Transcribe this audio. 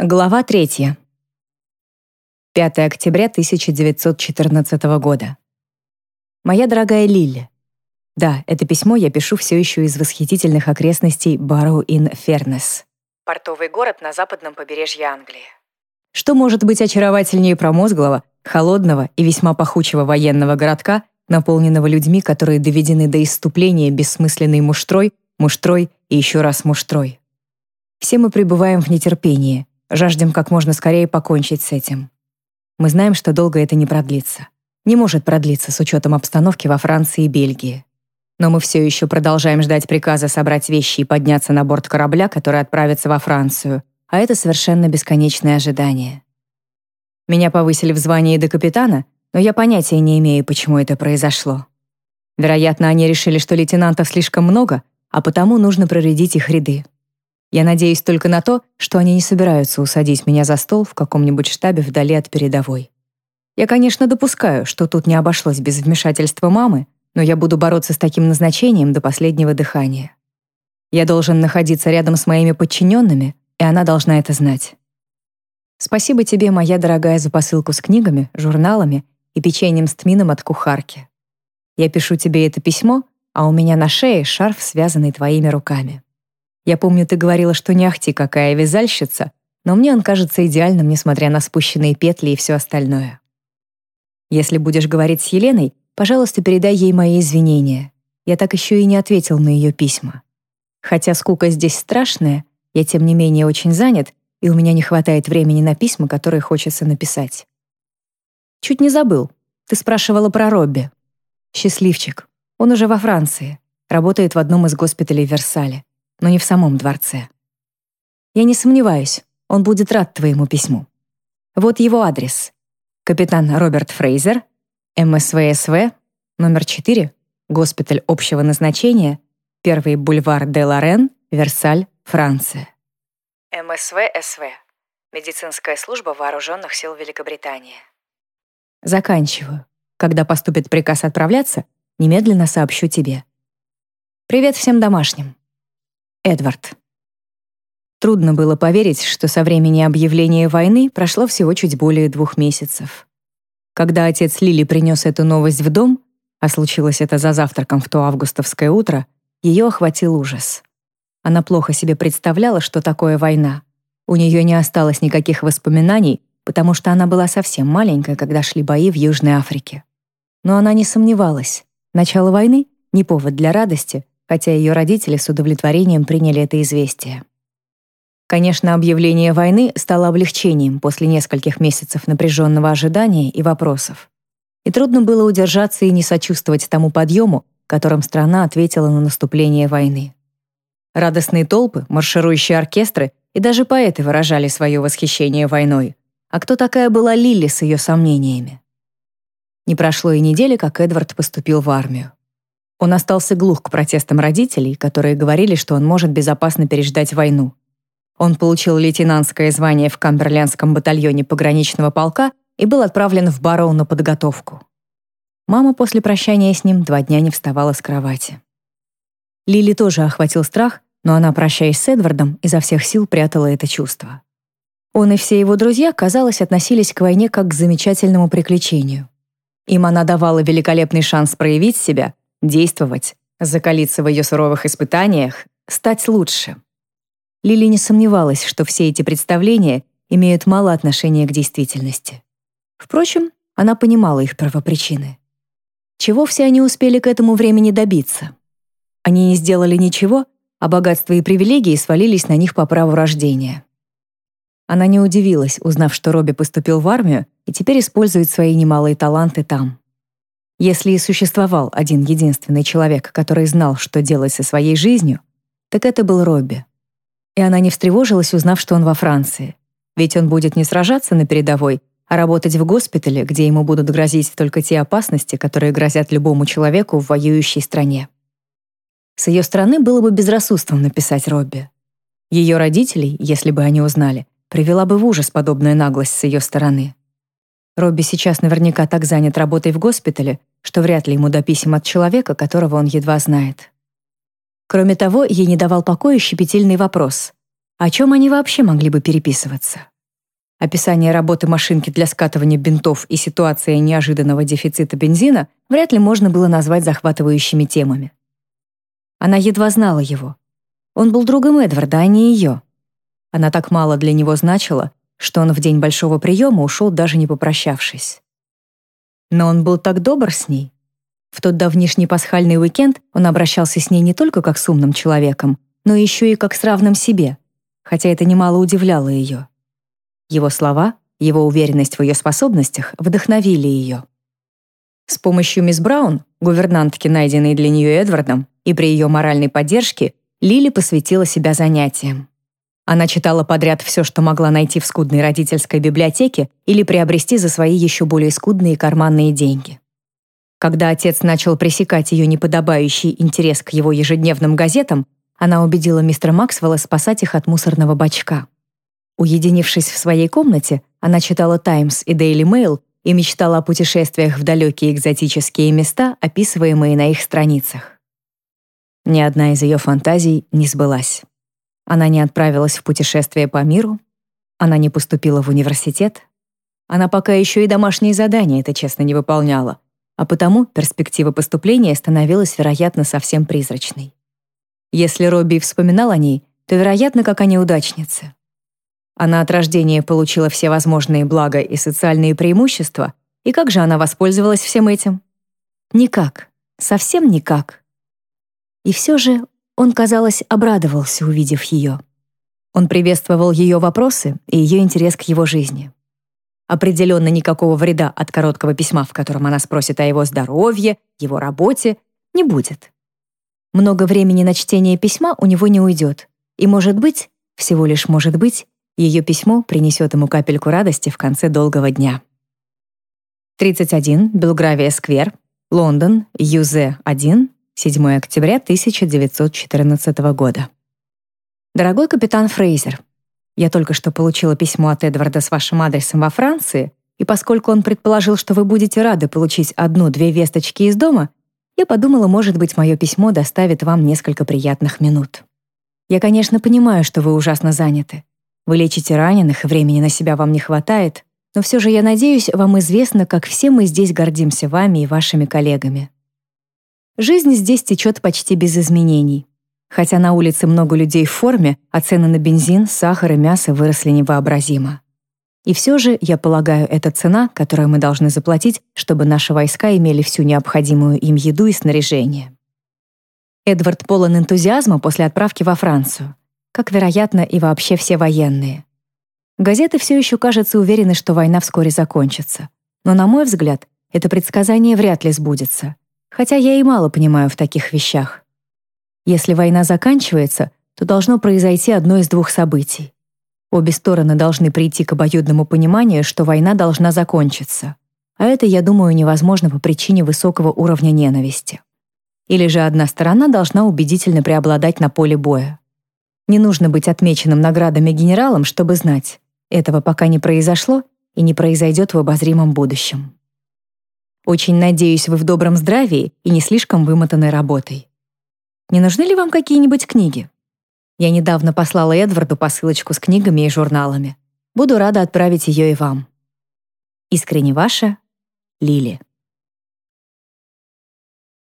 Глава 3. 5 октября 1914 года. Моя дорогая Лилли. Да, это письмо я пишу все еще из восхитительных окрестностей Барроу-ин-Фернес. Портовый город на западном побережье Англии. Что может быть очаровательнее промозглого, холодного и весьма пахучего военного городка, наполненного людьми, которые доведены до исступления бессмысленной муштрой, муштрой и еще раз муштрой. Все мы пребываем в нетерпении — Жаждем как можно скорее покончить с этим. Мы знаем, что долго это не продлится. Не может продлиться с учетом обстановки во Франции и Бельгии. Но мы все еще продолжаем ждать приказа собрать вещи и подняться на борт корабля, который отправится во Францию, а это совершенно бесконечное ожидание. Меня повысили в звании до капитана, но я понятия не имею, почему это произошло. Вероятно, они решили, что лейтенантов слишком много, а потому нужно проредить их ряды. Я надеюсь только на то, что они не собираются усадить меня за стол в каком-нибудь штабе вдали от передовой. Я, конечно, допускаю, что тут не обошлось без вмешательства мамы, но я буду бороться с таким назначением до последнего дыхания. Я должен находиться рядом с моими подчиненными, и она должна это знать. Спасибо тебе, моя дорогая, за посылку с книгами, журналами и печеньем с тмином от кухарки. Я пишу тебе это письмо, а у меня на шее шарф, связанный твоими руками. Я помню, ты говорила, что не ахти какая вязальщица, но мне он кажется идеальным, несмотря на спущенные петли и все остальное. Если будешь говорить с Еленой, пожалуйста, передай ей мои извинения. Я так еще и не ответил на ее письма. Хотя скука здесь страшная, я тем не менее очень занят, и у меня не хватает времени на письма, которые хочется написать. Чуть не забыл. Ты спрашивала про Робби. Счастливчик. Он уже во Франции. Работает в одном из госпиталей в Версале но не в самом дворце. Я не сомневаюсь, он будет рад твоему письму. Вот его адрес. Капитан Роберт Фрейзер, МСВСВ, номер 4, госпиталь общего назначения, Первый бульвар де Лорен, Версаль, Франция. МСВСВ. Медицинская служба вооруженных сил Великобритании. Заканчиваю. Когда поступит приказ отправляться, немедленно сообщу тебе. Привет всем домашним. Эдвард. Трудно было поверить, что со времени объявления войны прошло всего чуть более двух месяцев. Когда отец Лили принес эту новость в дом, а случилось это за завтраком в то августовское утро, ее охватил ужас. Она плохо себе представляла, что такое война. У нее не осталось никаких воспоминаний, потому что она была совсем маленькая, когда шли бои в Южной Африке. Но она не сомневалась. Начало войны — не повод для радости, хотя ее родители с удовлетворением приняли это известие. Конечно, объявление войны стало облегчением после нескольких месяцев напряженного ожидания и вопросов. И трудно было удержаться и не сочувствовать тому подъему, которым страна ответила на наступление войны. Радостные толпы, марширующие оркестры и даже поэты выражали свое восхищение войной. А кто такая была Лили с ее сомнениями? Не прошло и недели, как Эдвард поступил в армию. Он остался глух к протестам родителей, которые говорили, что он может безопасно переждать войну. Он получил лейтенантское звание в Камберлендском батальоне пограничного полка и был отправлен в Барроу на подготовку. Мама после прощания с ним два дня не вставала с кровати. Лили тоже охватил страх, но она, прощаясь с Эдвардом, изо всех сил прятала это чувство. Он и все его друзья, казалось, относились к войне как к замечательному приключению. Им она давала великолепный шанс проявить себя действовать, закалиться в ее суровых испытаниях, стать лучше. Лили не сомневалась, что все эти представления имеют мало отношения к действительности. Впрочем, она понимала их первопричины. Чего все они успели к этому времени добиться? Они не сделали ничего, а богатство и привилегии свалились на них по праву рождения. Она не удивилась, узнав, что Робби поступил в армию и теперь использует свои немалые таланты там. Если и существовал один единственный человек, который знал, что делать со своей жизнью, так это был Робби. И она не встревожилась, узнав, что он во Франции. Ведь он будет не сражаться на передовой, а работать в госпитале, где ему будут грозить только те опасности, которые грозят любому человеку в воюющей стране. С ее стороны было бы безрассудством написать Робби. Ее родителей, если бы они узнали, привела бы в ужас подобная наглость с ее стороны. Робби сейчас наверняка так занят работой в госпитале, что вряд ли ему до писем от человека, которого он едва знает. Кроме того, ей не давал покоя щепетильный вопрос. О чем они вообще могли бы переписываться? Описание работы машинки для скатывания бинтов и ситуация неожиданного дефицита бензина вряд ли можно было назвать захватывающими темами. Она едва знала его. Он был другом Эдварда, а не ее. Она так мало для него значила, что он в день большого приема ушел, даже не попрощавшись. Но он был так добр с ней. В тот давнишний пасхальный уикенд он обращался с ней не только как с умным человеком, но еще и как с равным себе, хотя это немало удивляло ее. Его слова, его уверенность в ее способностях вдохновили ее. С помощью мисс Браун, гувернантки, найденной для нее Эдвардом, и при ее моральной поддержке, Лили посвятила себя занятиям. Она читала подряд все, что могла найти в скудной родительской библиотеке или приобрести за свои еще более скудные карманные деньги. Когда отец начал пресекать ее неподобающий интерес к его ежедневным газетам, она убедила мистера Максвелла спасать их от мусорного бачка. Уединившись в своей комнате, она читала «Таймс» и «Дейли Мэйл» и мечтала о путешествиях в далекие экзотические места, описываемые на их страницах. Ни одна из ее фантазий не сбылась. Она не отправилась в путешествие по миру, она не поступила в университет, она пока еще и домашние задания это честно не выполняла, а потому перспектива поступления становилась, вероятно, совсем призрачной. Если Робби вспоминал о ней, то, вероятно, как о неудачнице. Она от рождения получила все возможные блага и социальные преимущества, и как же она воспользовалась всем этим? Никак, совсем никак. И все же он, казалось, обрадовался, увидев ее. Он приветствовал ее вопросы и ее интерес к его жизни. Определенно никакого вреда от короткого письма, в котором она спросит о его здоровье, его работе, не будет. Много времени на чтение письма у него не уйдет. И, может быть, всего лишь может быть, ее письмо принесет ему капельку радости в конце долгого дня. 31, Белгравия Сквер, Лондон, ЮЗ-1, 7 октября 1914 года. Дорогой капитан Фрейзер, я только что получила письмо от Эдварда с вашим адресом во Франции, и поскольку он предположил, что вы будете рады получить одну-две весточки из дома, я подумала, может быть, мое письмо доставит вам несколько приятных минут. Я, конечно, понимаю, что вы ужасно заняты. Вы лечите раненых, времени на себя вам не хватает, но все же, я надеюсь, вам известно, как все мы здесь гордимся вами и вашими коллегами. Жизнь здесь течет почти без изменений. Хотя на улице много людей в форме, а цены на бензин, сахар и мясо выросли невообразимо. И все же, я полагаю, это цена, которую мы должны заплатить, чтобы наши войска имели всю необходимую им еду и снаряжение. Эдвард полон энтузиазма после отправки во Францию как, вероятно, и вообще все военные. Газеты все еще, кажется, уверены, что война вскоре закончится. Но, на мой взгляд, это предсказание вряд ли сбудется, хотя я и мало понимаю в таких вещах. Если война заканчивается, то должно произойти одно из двух событий. Обе стороны должны прийти к обоюдному пониманию, что война должна закончиться. А это, я думаю, невозможно по причине высокого уровня ненависти. Или же одна сторона должна убедительно преобладать на поле боя. Не нужно быть отмеченным наградами генералом, чтобы знать, этого пока не произошло и не произойдет в обозримом будущем. Очень надеюсь, вы в добром здравии и не слишком вымотаны работой. Не нужны ли вам какие-нибудь книги? Я недавно послала Эдварду посылочку с книгами и журналами. Буду рада отправить ее и вам. Искренне ваша, Лили.